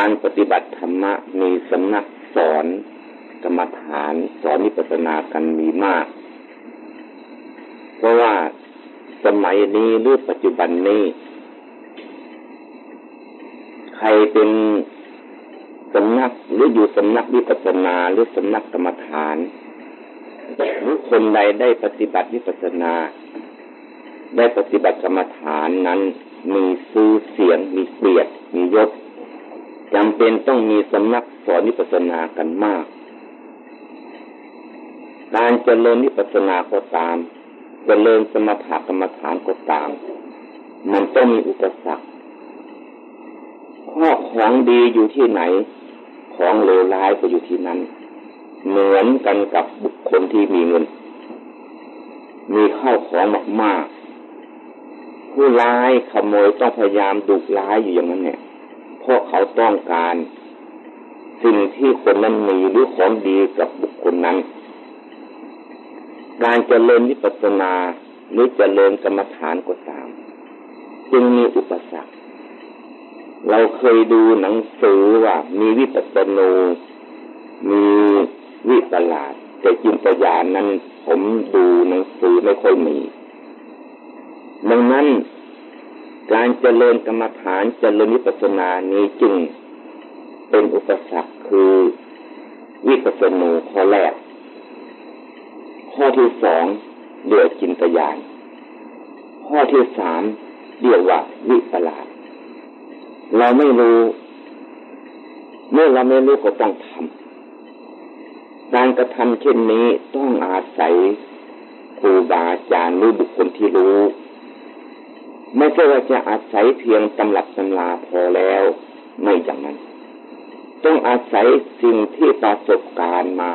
การปฏิบัติธรรมะมีสำนักสอนกรรมฐานสอนนิพพานากันมีมาก เพราะว่าสมัยนี้หรือปัจจุบันนี้ ใครเป็นสำนักหรืออยู่สำนักวิปัสนาหรือสำนักกรรมฐานหรือคนใดได้ปฏิบัติวิปัสนา ได้ปฏิบัติกรรมฐานนั้น มีซื้อเสียงมีเกียรติมียศ จำเป็นต้องมีสำนักสอนวิปัสนากันมาก การเจริญวิปัสนาก็ตาม เจริญสมถกรรมฐานก็ตาม มันต้องมีอุปสรรค ข้อของดีอยู่ที่ไหน ของเลวร้ายก็อยู่ที่นั้น เหมือนกันกับบุคคลที่มีเงิน มีข้าวของมากๆ ผู้ร้ายขโมยต้องพยายามดุร้ายอยู่อย่างนั้นเนี่ย เพราะเขาต้องการ สิ่งที่คนนั้นมีหรือของดีกับบุคคลนั้น การเจริญวิปัสสนาหรือเจริญกรรมฐานก็ตาม จึงมีอุปสรรค เราเคยดูหนังสือว่ามีวิปัสสนู มีวิปลาสแต่จินตญาณนั้นผมดูหนังสือไม่ค่อยมี ดังนั้น การเจริญกรรมฐานเจริญวิปัสสนานี้จึงเป็นอุปสรรคคือวิปัสสนูข้อแรก ข้อที่สองเรียกจินตยาน ข้อที่สามเรียกว่าวิปลาสเราไม่รู้ เมื่อเราไม่รู้ก็ต้องทำการกระทำเช่นนี้ต้องอาศัยครูบาอาจารย์หรือบุคคลที่รู้ ไม่ใช่ว่าจะอาศัยเพียงตำหลักตำลาพอแล้วไม่อย่างนั้น ต้องอาศัยสิ่งที่ประสบการณ์มา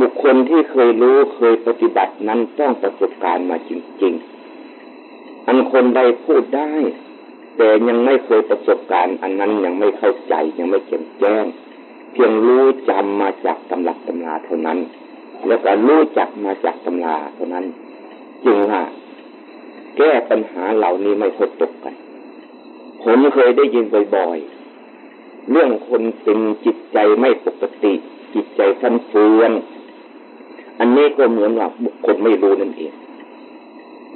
บุคคลที่เคยรู้เคยปฏิบัตินั้นต้องประสบการณ์มาจริง ๆ อันคนใดพูดได้ แต่ยังไม่เคยประสบการณ์ อันนั้นยังไม่เข้าใจยังไม่แจ่มแจ้ง เพียงรู้จำมาจากตำหลักตำลาเท่านั้น แล้วก็รู้จักมาจากตำราเท่านั้น จึงว่า แก้ปัญหาเหล่านี้ไม่พบตกกัน ผมเคยได้ยินบ่อยๆ เรื่องคนเป็นจิตใจไม่ปกติ จิตใจฟันเฟือน อันนี้ก็เหมือนว่าบุคคลไม่รู้นั่นเอง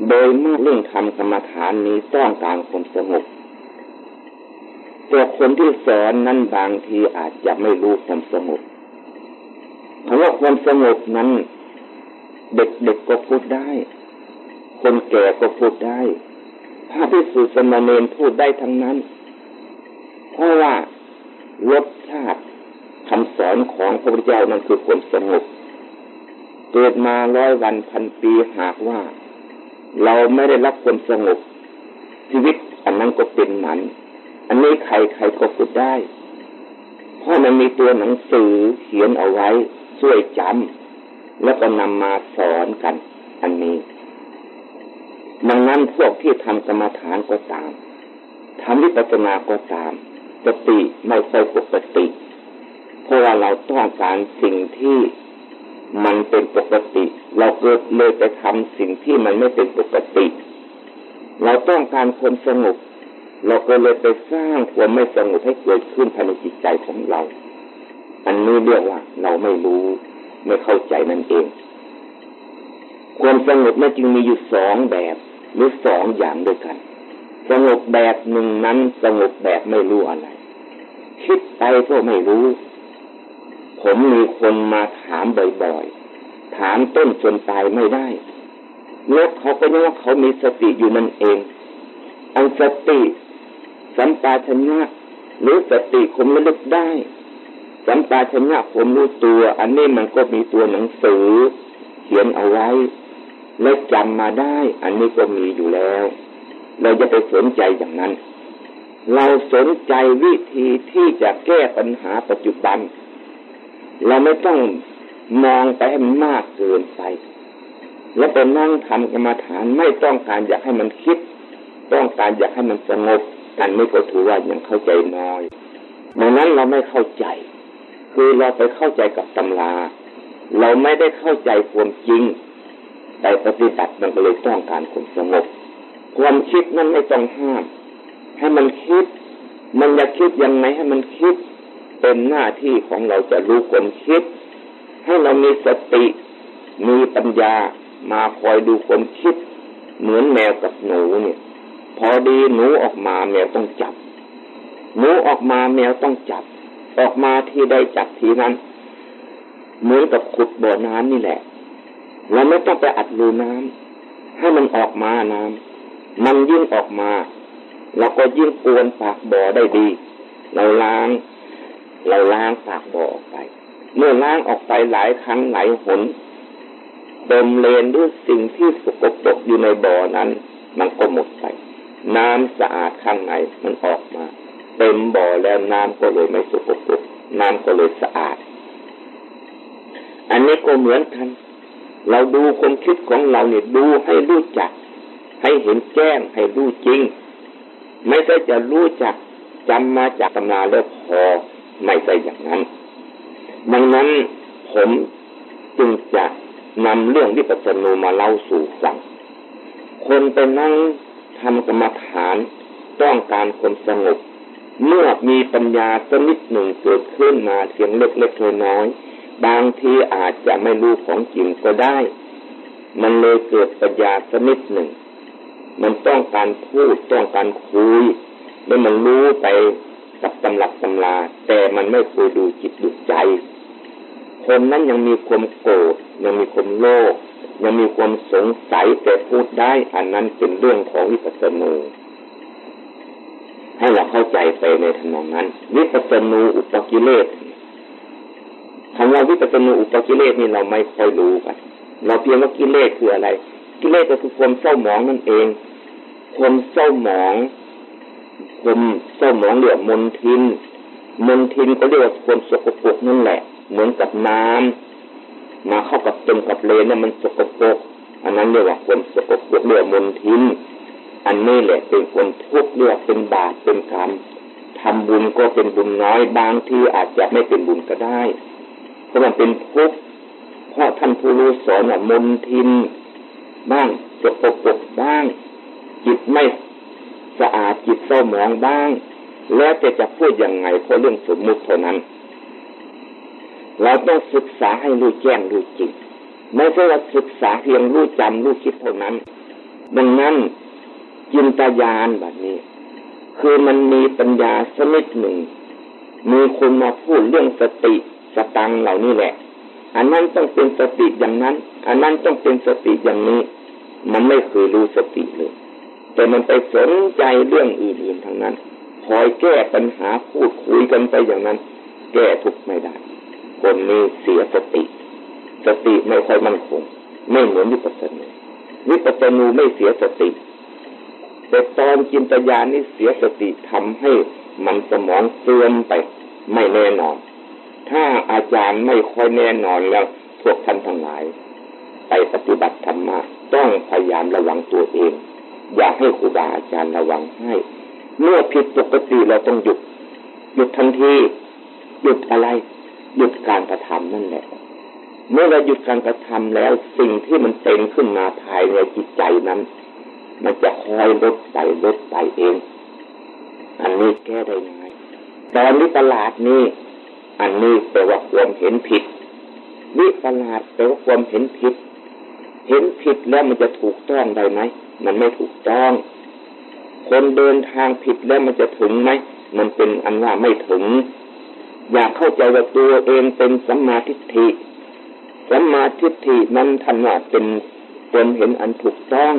โดยมากเรื่องทำกรรมฐานนี้ต้องการความสงบแต่คนที่สอนนั้นบางทีอาจจะไม่รู้ความสงบเพราะว่าความสงบนั้น เด็กๆก็พูดได้ คนแก่ก็พูดได้พระพิสุสมณเณรพูดได้ทั้งนั้น เพราะว่ารสชาติคำสอนของพระพุทธเจ้านั้นคือความสงบเกิดมาร้อยวันพันปีหากว่า เราไม่ได้รับความสงบชีวิตอันนั้นก็เป็นหมัน อันนี้ใครใครก็พูดได้ เพราะมันมีตัวหนังสือเขียนเอาไว้ช่วยจำแล้วก็นำมาสอนกัน อันนี้ นั้นพวกที่ทำกรรมฐานก็ตามทำวิปัสสนาก็ตามสติไม่ค่อยปกติ เพราะว่าเราต้องการสิ่งที่มันเป็นปกติ เราเกิดเลยไปทำสิ่งที่มันไม่เป็นปกติ เราต้องการความสงบเราก็เลยไปสร้างความไม่สงบให้เกิดขึ้นภายในจิตใจของเรา อันนี้เรียกว่า เราไม่รู้ไม่เข้าใจนั่นเอง ความสงบนั้นจึงมีอยู่สองแบบ หรือสองอย่างด้วยกัน สงบแบบหนึ่งนั้นสงบแบบไม่รู้อะไร คิดไปก็ไม่รู้ ผมมีคนมาถามบ่อยๆ ถามต้นจนตายไม่ได้ แล้วเขาก็ยังว่าเขามีสติอยู่นั่นเองอันสติสัมปาชัญญะหรือสติคมระลึกได้สัมปาชัญญะผมรู้ตัว อันนี้มันก็มีตัวหนังสือ เขียนเอาไว้ และจำมาได้ อันนี้ก็มีอยู่แล้ว เราจะไปสนใจอย่างนั้น เราสนใจวิธีที่จะแก้ปัญหาปัจจุบัน เราไม่ต้องมองไปให้มันมากเกินไป แล้วไปนั่งทำกรรมฐานไม่ต้องการอยากให้มันคิด ต้องการอยากให้มันสงบอันนี้ก็ถือว่ายังเข้าใจน้อยดังนั้นเราไม่เข้าใจ คือเราไปเข้าใจกับตำรา เราไม่ได้เข้าใจความจริง แต่ปฏิบัติมันก็เลยต้องการความสงบความคิดนั้นไม่ต้องห้าม ให้มันคิด มันจะคิดยังไงให้มันคิด เป็นหน้าที่ของเราจะรู้คนคิด ให้เรามีสติมีปัญญามาคอยดูคนคิด เหมือนแมวกับหนูเนี่ย พอดีหนูออกมาแมวต้องจับ หนูออกมาแมวต้องจับ ออกมาที่ได้จับทีนั้น เหมือนกับขุดบ่อน้ำนี่แหละ เราไม่ต้องไปอัดรูน้ำให้มันออกมาน้ำมันยิ่งออกมาเราก็ยิ่งปวนปากบ่อได้ดี เราล้าง เราล้างปากบ่อออกไป เมื่อล้างออกไปหลายครั้งหลายหนเติมเลนด้วยสิ่งที่สกปรกอยู่ในบ่อนั้น มันก็หมดไป น้ำสะอาดข้างในมันออกมา เต็มบ่อแล้วน้ำก็เลยไม่สกปรกน้ำก็เลยสะอาด อันนี้ก็เหมือนกัน เราดูความคิดของเราเนี่ยดูให้รู้จัก ให้เห็นแจ้งให้รู้จริง ไม่ใช่จะรู้จักจำมาจากตำราแล้วพอไม่ใช่อย่างนั้น ดังนั้นผมจึงจะนำเรื่องวิปัสสนูมาเล่าสู่ฟังคนไปนั่งทำกรรมฐานต้องการความสงบเมื่อมีปัญญาสักนิดหนึ่งเกิดขึ้นมาเสียงเล็กๆน้อยๆ บางทีอาจจะไม่รู้ของจริงก็ได้ มันเลยเกิดปัญญาสนิดหนึ่ง มันต้องการพูดต้องการคุย แล้วมันรู้ไปกับตำรับตำราแต่มันไม่เคยดูจิตดูใจ คนนั้นยังมีความโกรธยังมีความโลภยังมีความสงสัยแต่พูดได้อันนั้นเป็นเรื่องของวิปัสสนูให้เราเข้าใจไปในทำนองนั้น วิปัสสนูอุปกิเลส คำว่าวิปัสสนูอุปกิเลสนี่เราไม่ค่อยรู้กัน เราเพียงว่ากิเลสคืออะไร กิเลสก็คือความเศร้าหมองนั่นเอง ความเศร้าหมองความเศร้าหมองเรียกมนทิน มนทินก็เรียกว่าความสกปรกนั่นแหละ เหมือนกับน้ำมาเข้ากับเต็มกับเลนเนี่ยมันสกปรก อันนั้นเรียกว่าความสกปรกเรียกมนทิน อันนี้แหละเป็นความทุกข์เรียกเป็นบาปเป็นกรรมทำบุญก็เป็นบุญน้อยบางที่อาจจะไม่เป็นบุญก็ได้ เพราะมันเป็นทุกข์เพราะท่านผู้รู้สอนว่ามนทิน บ้างสกปรกบ้าง จิตไม่สะอาดจิตเศร้าหมองบ้าง แล้วจะจะพูดยังไงเพราะเรื่องสมมุติเท่านั้น เราต้องศึกษาให้รู้แจ้งรู้จริงไม่ใช่ว่าศึกษาเพียงรู้จำรู้คิดเท่านั้น ดังนั้นจินตญาณแบบนี้ คือมันมีปัญญาสมิดหนึ่ง มีคนมาพูดเรื่องสติ สตังเหล่านี้แหละ อันนั้นต้องเป็นสติอย่างนั้น อันนั้นต้องเป็นสติอย่างนี้ มันไม่เคยรู้สติเลย แต่มันไปสนใจเรื่องอื่นๆทั้งนั้นคอยแก้ปัญหาพูดคุยกันไปอย่างนั้น แก้ทุกไม่ได้ คนนี้เสียสติ สติไม่ค่อยมั่นคง ไม่เหมือนวิปัสสนูวิปัสสนูไม่เสียสติ แต่ตอนจินตญาณนี่เสียสติทำให้มันสมองเสื่อมไปไม่แน่นอน ถ้าอาจารย์ไม่ค่อยแน่นอนแล้วพวกท่านทั้งหลาย ไปปฏิบัติธรรมะต้องพยายามระวังตัวเอง อย่าให้ครูบาอาจารย์ระวังให้ เมื่อผิดปกติเราต้องหยุด หยุดทันทีหยุดอะไร หยุดการกระทำนั่นแหละ เมื่อเราหยุดการกระทำแล้วสิ่งที่มันเต็มขึ้นมาภายในจิตใจนั้น มันจะคอยลดไปลดไปเอง อันนี้แก้ได้ง่ายตอนนี้ตลาดนี้ อันนี้แปลว่าความเห็นผิด วิปลาดแปลว่าความเห็นผิด เห็นผิดแล้วมันจะถูกต้องได้ไหม มันไม่ถูกต้อง คนเดินทางผิดแล้วมันจะถึงไหม มันเป็นอันว่าไม่ถึง อยากเข้าใจว่าตัวเองเป็นสัมมาทิฏฐิ สัมมาทิฏฐินั้นท่านว่าเป็นคนเห็นอันถูกต้อง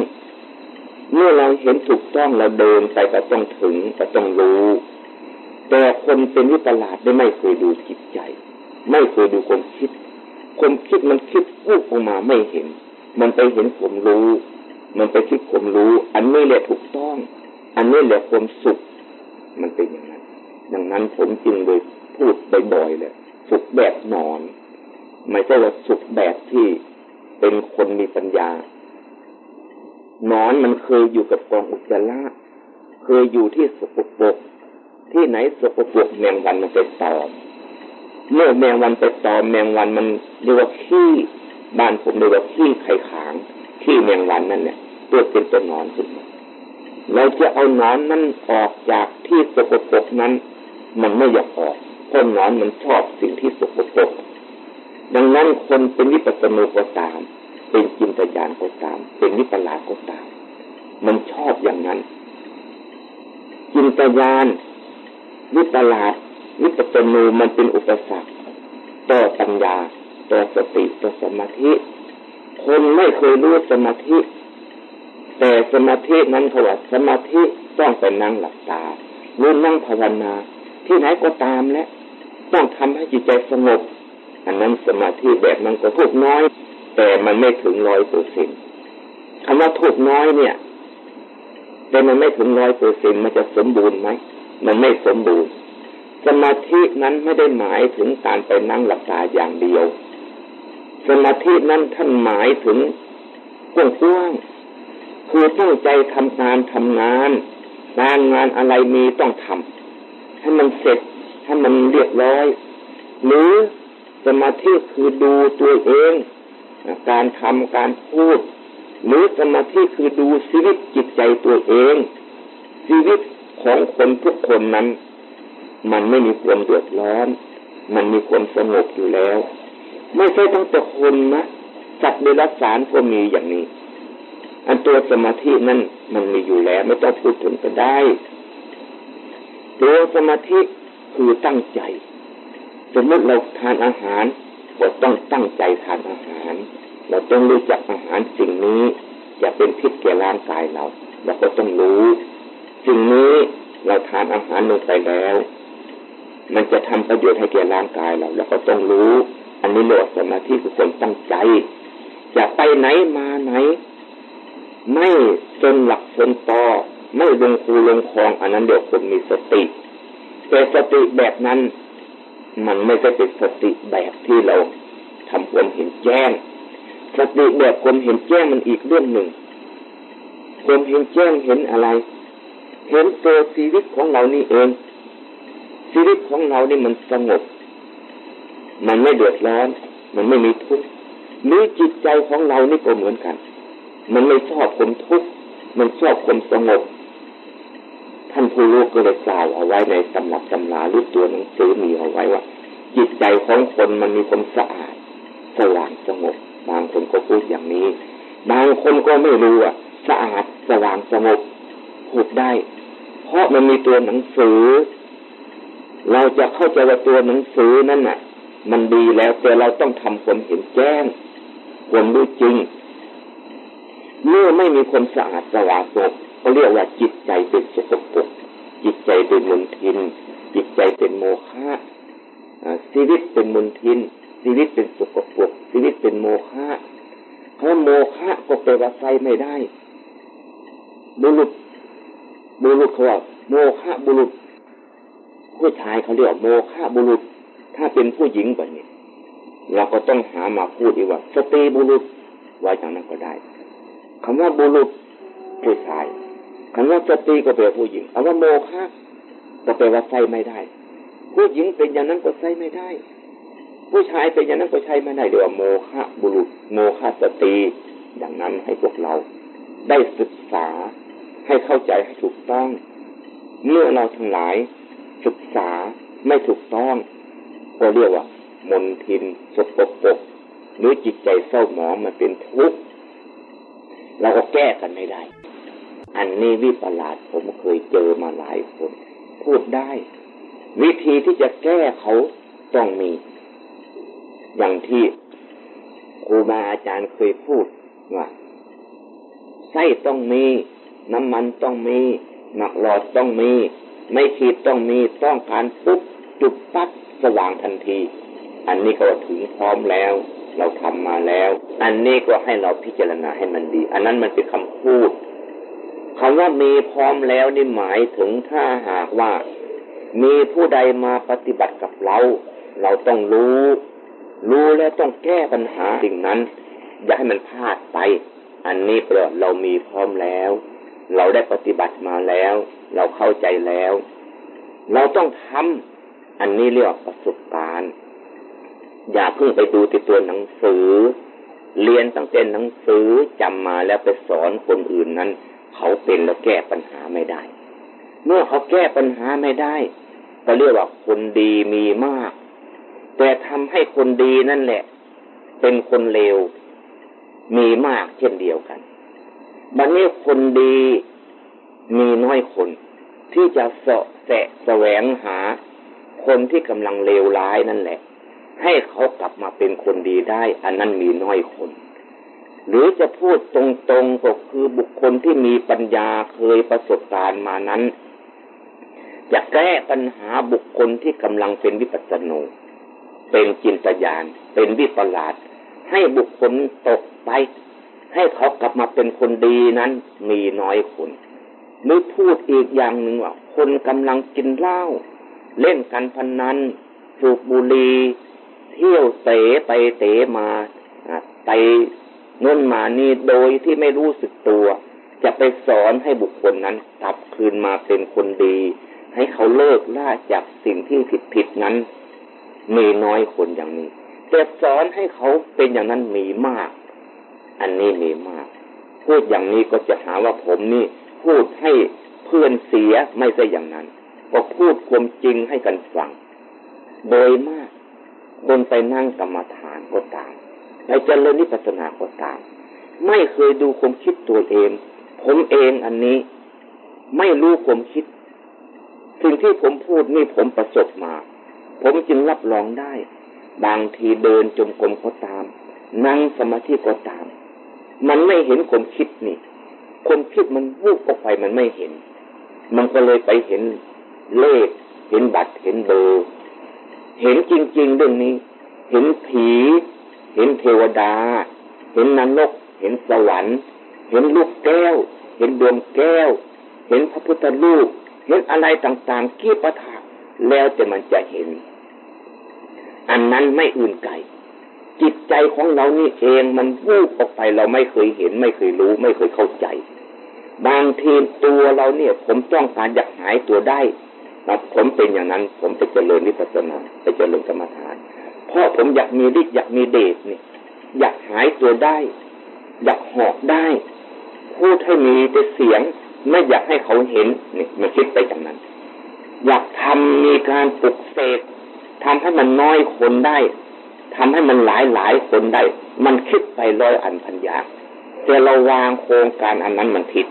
เมื่อเราเห็นถูกต้องเราเดินไปก็ต้องถึงก็ต้องรู้ แต่คนเป็นวิปลาสได้ไม่เคยดูจิตใจ ไม่เคยดูความคิดความคิดมันคิดพูดออกมาไม่เห็น มันไปเห็นผมรู้ มันไปคิดความรู้ อันนี้แหละถูกต้อง อันนี้แหละความสุข มันเป็นอย่างนั้น ดังนั้นผมจึงเลยพูดบ่อยๆเลยสุขแบบนอน ไม่ใช่ว่าสุขแบบที่เป็นคนมีปัญญานอนมันเคยอยู่กับกองอุจจาระ เคยอยู่ที่สกปรก ที่ไหนสกปรกแมงวันมันไปตอมเมื่อแมงวันไปตอมแมงวันมันเรียกว่าขี้บ้านผมเรียกว่าขี้ไข่ขางขี้แมงวันนั่นเนี่ยตัวเป็นตัวนอนขึ้นมาเราจะเอานอนนั้นออกจากที่สกปรกนั้น มันไม่อยากออกเพราะนอนมันชอบสิ่งที่สกปรกดังนั้นคนเป็นวิปัสสนูก็ตาม เป็นจินตญาณก็ตาม เป็นวิปลาสก็ตาม มันชอบอย่างนั้นจินตญาณ วิปลาสวิปัสสนูมันเป็นอุปสรรคต่อปัญญาต่อสติต่อสมาธิ คนไม่เคยรู้สมาธิ แต่สมาธินั้นเขาว่าสมาธิต้องไปนั่งหลับตาหรือนั่งภาวนา ที่ไหนก็ตามและต้องทำให้จิตใจสงบ อันนั้นสมาธิแบบนั้นก็ถูกน้อย แต่มันไม่ถึงร้อยเปอร์เซ็นคำว่าถูกน้อยเนี่ย แต่มันไม่ถึงร้อยเปอร์เซ็นมันจะสมบูรณ์ไหม มันไม่สมบูรณ์ สมาธินั้นไม่ได้หมายถึงการไปนั่งหลับตาอย่างเดียว สมาธินั้นท่านหมายถึงกว้างๆคือตั้งใจทำงานทำงานงานงานอะไรมีต้องทำให้มันเสร็จให้มันเรียบร้อย หรือสมาธิคือดูตัวเอง การทำการพูด หรือสมาธิคือดูชีวิตจิตใจตัวเอง ชีวิต ของคนทุกคนนั้น มันไม่มีความเดือดร้อน มันมีความสงบอยู่แล้ว ไม่ใช่ต้องแต่คนนะสัตว์เดรัจฉานก็มีอย่างนี้ อันตัวสมาธินั้นมันมีอยู่แล้ว ไม่ต้องพูดถึงก็ได้ ตัวสมาธิคือตั้งใจสมมติเราทานอาหารเราต้องตั้งใจทานอาหาร เราต้องรู้จักอาหารสิ่งนี้จะเป็นพิษแก่ร่างกายเราเราก็ต้องรู้ สิ่งนี้เราทานอาหารลงไปแล้ว มันจะทำประโยชน์ให้แก่ร่างกายเรา แล้วก็ต้องรู้ อันนี้เรียกว่าสมาธิคือคนตั้งใจจะไปไหนมาไหน ไม่จนหลักจนต่อไม่ลงคูลงคลองอันนั้นเดี๋ยวคนมีสติ แต่สติแบบนั้นมันไม่ใช่เป็นสติแบบที่เราทำความเห็นแจ้ง สติแบบคนเห็นแจ้งมันอีกเรื่องหนึ่งคนเห็นแจ้งเห็นอะไร เห็นตัวชีวิตของเรานี่เอง ชีวิตของเรานี่มันสงบ มันไม่เดือดร้อน มันไม่มีทุกข์นื้จิตใจของเรานี่ก็เหมือนกัน มันไม่ชอบความทุกข์มันชอบความสงบ ท่านผู้รู้ก็เลยกล่าวเอาไว้ในตำรับตำรารูปตัวหนังสือมีเอาไว้ว่า จิตใจของคนมันมีความสะอาดสว่างสงบบางคนก็พูดอย่างนี้ บางคนก็ไม่รู้อะสะอาดสว่างสงบ พูดได้ เพราะมันมีตัวหนังสือ เราจะเข้าใจว่าตัวหนังสือนั่นน่ะ มันดีแล้วแต่เราต้องทำความเห็นแจ้งความรู้จริง เมื่อไม่มีความสะอาดสว่างสดเขาเรียกว่าจิตใจเป็นสกปรกจิตใจเป็นมลทิน จิตใจเป็นโมฆะชีวิตเป็นมลทิน ชีวิตเป็นสกปรกชีวิตเป็นโมฆะเพราะโมฆะก็แปลว่าไฟไม่ได้บุรุษ บุรุษเขาว่าโมฆะบุรุษ ผู้ชายเขาเรียกโมฆะบุรุษ ถ้าเป็นผู้หญิงแบบนี้เราก็ต้องหามาพูดดีกว่า สตรีบุรุษไว้อย่างนั้นก็ได้คำว่าบุรุษผู้ชายคำว่าสตรีก็แปลผู้หญิงคำว่าโมฆะก็แปลว่าใส่ไม่ได้ ผู้หญิงเป็นอย่างนั้นก็ใส่ไม่ได้ ผู้ชายเป็นอย่างนั้นก็ใช้ไม่ได้เดี๋ยวโมฆะบุรุษ โมฆะสตรีอย่างนั้นให้พวกเราได้ศึกษา ให้เข้าใจให้ถูกต้อง เมื่อเราทั้งหลายศึกษาไม่ถูกต้อง ก็เรียกว่ามนทินสกปรกหรือจิตใจเศร้าหมองมันเป็นทุกข์เราก็แก้กันไม่ได้ อันนี้วิปลาสผมเคยเจอมาหลายคน พูดได้ วิธีที่จะแก้เขาต้องมี อย่างที่ครูบาอาจารย์เคยพูดว่าไส้ต้องมี น้ำมันต้องมีหมักหลอดต้องมี ไม่ขีดต้องมีต้องการปุ๊บจุดปั๊บสว่างทันที อันนี้ก็ถึงพร้อมแล้ว เราทำมาแล้ว อันนี้ก็ให้เราพิจารณาให้มันดี อันนั้นมันเป็นคำพูดคำว่ามีพร้อมแล้วนี่หมายถึงถ้าหากว่า มีผู้ใดมาปฏิบัติกับเรา เราต้องรู้ รู้แล้วต้องแก้ปัญหาสิ่งนั้น อย่าให้มันพลาดไป อันนี้เปล่าเรามีพร้อมแล้ว เราได้ปฏิบัติมาแล้ว เราเข้าใจแล้ว เราต้องทำอันนี้เรียกว่าประสบการณ์ อย่าเพิ่งไปดูติดตัวหนังสือ เรียนตั้งแต่หนังสือจำมาแล้วไปสอนคนอื่นนั้น เขาเป็นแล้วแก้ปัญหาไม่ได้ เมื่อเขาแก้ปัญหาไม่ได้ ก็เรียกว่าคนดีมีมาก แต่ทำให้คนดีนั่นแหละ เป็นคนเลวมีมากเช่นเดียวกัน บัดนนี้คนดีมีน้อยคน ที่จะเสาะแสะแสวงหา คนที่กำลังเลวร้ายนั่นแหละ ให้เขากลับมาเป็นคนดีได้ อันนั้นมีน้อยคน หรือจะพูดตรงๆก็คือบุคคลที่มีปัญญาเคยประสบการณ์มานั้นจะแก้ปัญหาบุคคลที่กำลังเป็นวิปัสสนูเป็นจินตญาณเป็นวิปลาสให้บุคคลตกไป ให้เขากลับมาเป็นคนดีนั้นมีน้อยคนหรือพูดอีกอย่างหนึ่งว่า คนกำลังกินเหล้าเล่นกันพนนันสูบบุหรี่เที่ยวเตะไปเตะมาไปน่นมานี่โดยที่ไม่รู้สึกตัว จะไปสอนให้บุคคลนั้นกลับคืนมาเป็นคนดี ให้เขาเลิกล่าจากสิ่งที่ผิดผิดนั้น มีน้อยคนอย่างนี้แต่สอนให้เขาเป็นอย่างนั้นมีมาก อันนี้มีมาก พูดอย่างนี้ก็จะหาว่าผมนี่ พูดให้เพื่อนเสียไม่ใช่อย่างนั้น ก็พูดความจริงให้กันฟัง โดยมากคนไปนั่งกรรมฐานก็ตามไปเจริญนิพพานาก็ตาม ไม่เคยดูความคิดตัวเอง ผมเองอันนี้ไม่รู้ความคิด สิ่งที่ผมพูดนี่ผมประสบมา ผมจึงรับรองได้ บางทีเดินจมกรมก็ตาม นั่งสมาธิก็ตาม มันไม่เห็นความคิดนี่ความคิดมันวูบออกไปมันไม่เห็น มันก็เลยไปเห็นเลข เห็นบัตรเห็นเบอร์เห็นจริง ๆ เรื่องนี้ เห็นผี เห็นเทวดา เห็นนรก เห็นสวรรค์ เห็นลูกแก้ว เห็นดวงแก้ว เห็นพระพุทธรูปเห็นอะไรต่างๆ กี้ประทาแล้วแต่มันจะเห็น อันนั้นไม่อื่นไกล จิตใจของเรานี่เองมันวูบออกไปเราไม่เคยเห็น ไม่เคยรู้ ไม่เคยเข้าใจ บางทีตัวเราเนี่ย ผมต้องการอยากหายตัวได้ผมเป็นอย่างนั้น ผมไปเจริญนิพพานาไปเจริญกรรมฐาน เพราะผมอยากมีฤทธิ์อยากมีเดชเนี่ยอยากหายตัวได้ อยากหอกได้ พูดให้มีแต่เสียง ไม่อยากให้เขาเห็นนี่มันคิดไปอย่างนั้น อยากทำมีการปลุกเสกทำให้มันน้อยคนได้ ทำให้มันหลายหลายคนได้ มันคิดไปร้อยอันพันอย่างแต่เราวางโครงการอันนั้นมันผิด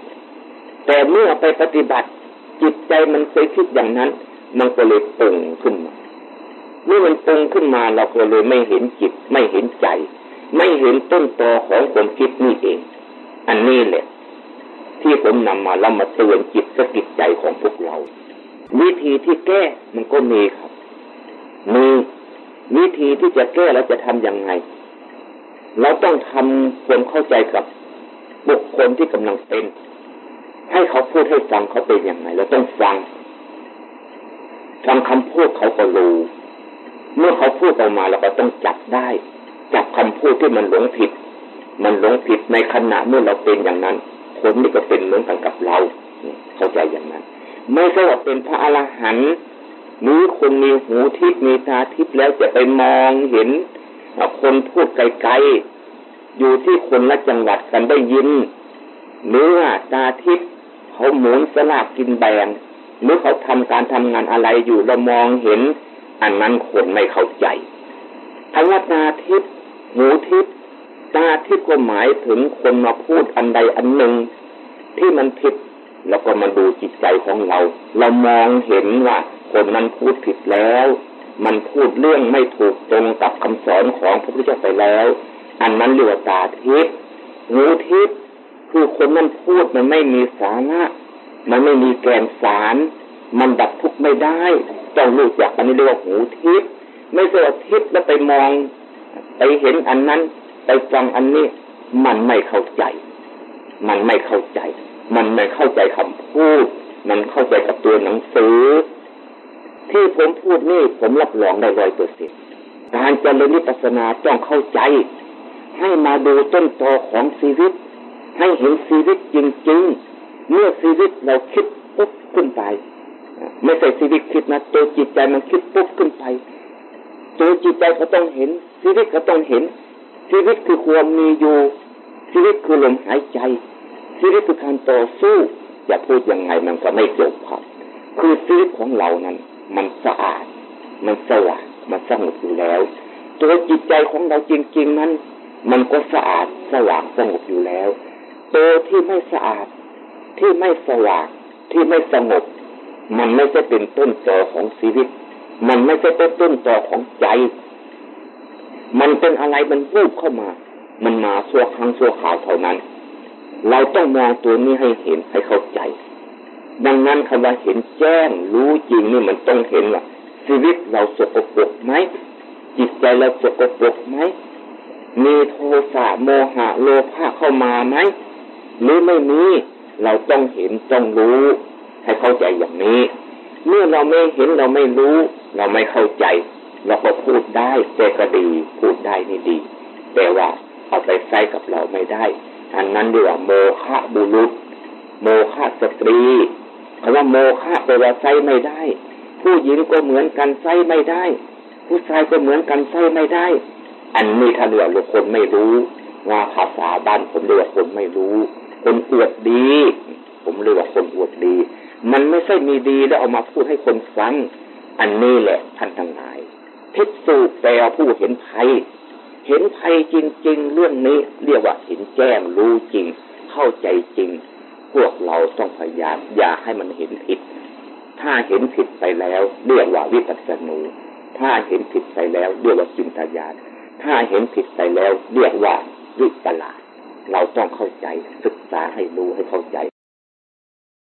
แต่เมื่อไปปฏิบัติ จิตใจมันเคยคิดอย่างนั้น มันก็เลยปรุงขึ้นมาเมื่อมันปรุงขึ้นมาเราก็เลยไม่เห็นจิต ไม่เห็นใจ ไม่เห็นต้นตอของความคิดนี่เอง อันนี้แหละที่ผมนำมาแล้วมาเตือนจิตสกิจใจของพวกเรา วิธีที่แก้มันก็มีครับมี วิธีที่จะแก้แล้วจะทํำยังไง เราต้องทำความเข้าใจกับบุคคลที่กำลังเป็น ให้เขาพูดให้ฟังเขาเป็นยังไง เราต้องฟังฟังคำพูดเขาก็รู้เมื่อเขาพูดออกมาเราก็ต้องจับได้ จับคำพูดที่มันหลงผิด มันหลงผิดในขณะเมื่อเราเป็นอย่างนั้นคนนี้ก็เป็นเหมือนกันกับเรา เข้าใจอย่างนั้น ไม่ใช่ว่าเป็นพระอรหันต์ หรือคนมีหูทิพย์มีตาทิพย์แล้วจะไปมองเห็นคนพูดไกลๆอยู่ที่คนละจังหวัดกันได้ยิน หรือว่าตาทิพย์เขาหมุนสลากกินแบ่งหรือเขาทำการทำงานอะไรอยู่เรามองเห็น อันนั้นคนไม่เข้าใจคำว่าตาทิพย์หูทิพย์ตาทิพย์ก็หมายถึงคนมาพูดอันใดอันหนึ่ง ที่มันผิดแล้วก็มาดูจิตใจของเรา เรามองเห็นว่า คนนั้นพูดผิดแล้ว มันพูดเรื่องไม่ถูกตรงกับคำสอนของพระพุทธเจ้าไปแล้ว อันนั้นเรียกว่าตาทิพย์หูทิพย์คือคนนั้นพูดมันไม่มีสาระมันไม่มีแกนสาร มันดับทุกข์ไม่ได้ต้องรู้จักอันนี้เรียกว่าหูทิพย์ไม่ใช่ว่าทิพย์แล้วไปมอง ไปเห็นอันนั้น ไปฟังอันนี้ มันไม่เข้าใจ มันไม่เข้าใจ มันไม่เข้าใจคำพูด มันเข้าใจกับตัวหนังสือ ที่ผมพูดนี่ผมรับรองได้ร้อยเปอร์เซ็นการเจริญนิพพานาต้องเข้าใจ ให้มาดูต้นตอของชีวิต ให้เห็นชีวิตจริงๆ เมื่อชีวิตเราคิดปุ๊บขึ้นไป ไม่ใช่ชีวิตคิดนะตัวจิตใจมันคิดปุ๊บขึ้นไป ตัวจิตใจก็ต้องเห็น ชีวิตก็ต้องเห็น ชีวิตคือความมีอยู่ ชีวิตคือลมหายใจชชีวิตคือการต่อสู้จะพูดยังไงมันก็ไม่จบครับ คือชีวิตของเรานั้น มันสะอาด มันสว่างมันสงบอยู่แล้ว ตัวจิตใจของเราจริงๆนั้นมันก็สะอาดสว่างสงบอยู่แล้ว ตัวที่ไม่สะอาดที่ไม่สว่างที่ไม่สงบ มันไม่ใช่เป็นต้นตอของชีวิต มันไม่ใช่เป็นต้นตอของใจ มันเป็นอะไรมันวูบเข้ามา มันมาชั่วครั้งชั่วคราวเท่านั้น เราต้องมองตัวนี้ให้เห็นให้เข้าใจ ดังนั้นคำว่าเห็นแจ้งรู้จริงนี่มันต้องเห็นว่าชีวิตเราสกปรกไหมจิตใจเราสกปรกไหมมีโทสะโมหะโลภะเข้ามาไหมหรือไม่มีเราต้องเห็นต้องรู้ ให้เข้าใจอย่างนี้ เมื่อเราไม่เห็นเราไม่รู้ เราไม่เข้าใจ เราก็พูดได้แต่ก็ดี พูดได้นี่ดี แต่ว่าเอาไปใช้กับเราไม่ได้อันนั้นเรียกว่าโมฆะบุรุษ โมฆะสตรี คำว่าโมฆะแปลว่าใช้ไม่ได้ ผู้หญิงก็เหมือนกันใช้ไม่ได้ ผู้ชายก็เหมือนกันใช้ไม่ได้ อันนี้ถ้าเรียกว่าคนไม่รู้ว่าภาษาบ้านผมเรียกว่าคนไม่รู้ คนอวดดี ผมเรียกว่าคนอวดดี มันไม่ใช่มีดีแล้วเอามาพูดให้คนฟัง อันนี้แหละท่านทั้งหลายพิสูจแปลผู้เห็นภัย เห็นภัยจริง ๆ เรื่องนี้เรียกว่าเห็นแจ้งรู้จริง เข้าใจจริง พวกเราต้องพยายามอย่าให้มันเห็นผิด ถ้าเห็นผิดไปแล้วเรียกว่าวิปัสสนูถ้าเห็นผิดไปแล้วเรียกว่าจินตญาณถ้าเห็นผิดไปแล้วเรียกว่าวิปลาสเราต้องเข้าใจศึกษาให้รู้ให้เข้าใจ